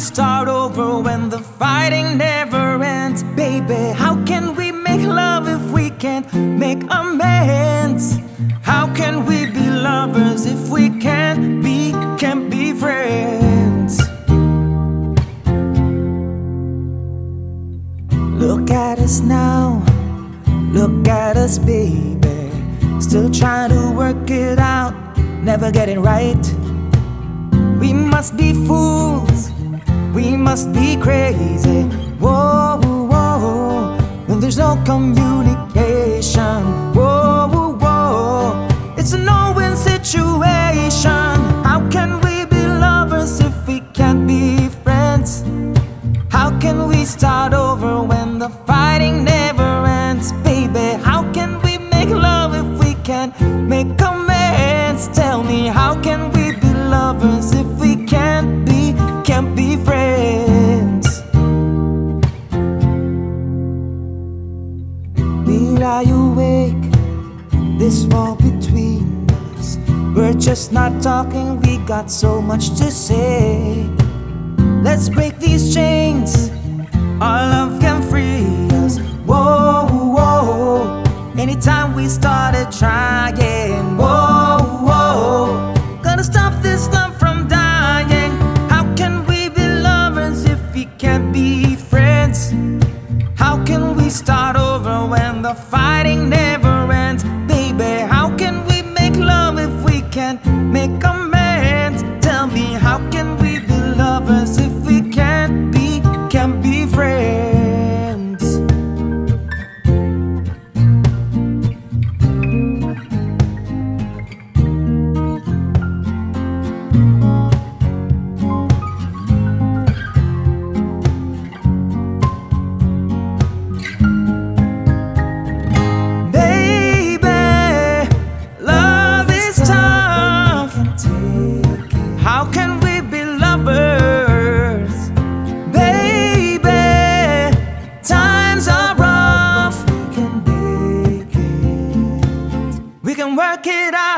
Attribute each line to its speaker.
Speaker 1: start over when the fighting never ends? Baby, how can we make love if we can't make amends? How can we be lovers if we can't be, can't be friends? Look at us now, look at us, baby. Still trying to work it out, never getting right. Must be crazy. Whoa, whoa, when there's no communication. I awake, this wall between us. We're just not talking, we got so much to say. Let's break these chains, our love can free us. Whoa, whoa, anytime we started trying. work it out.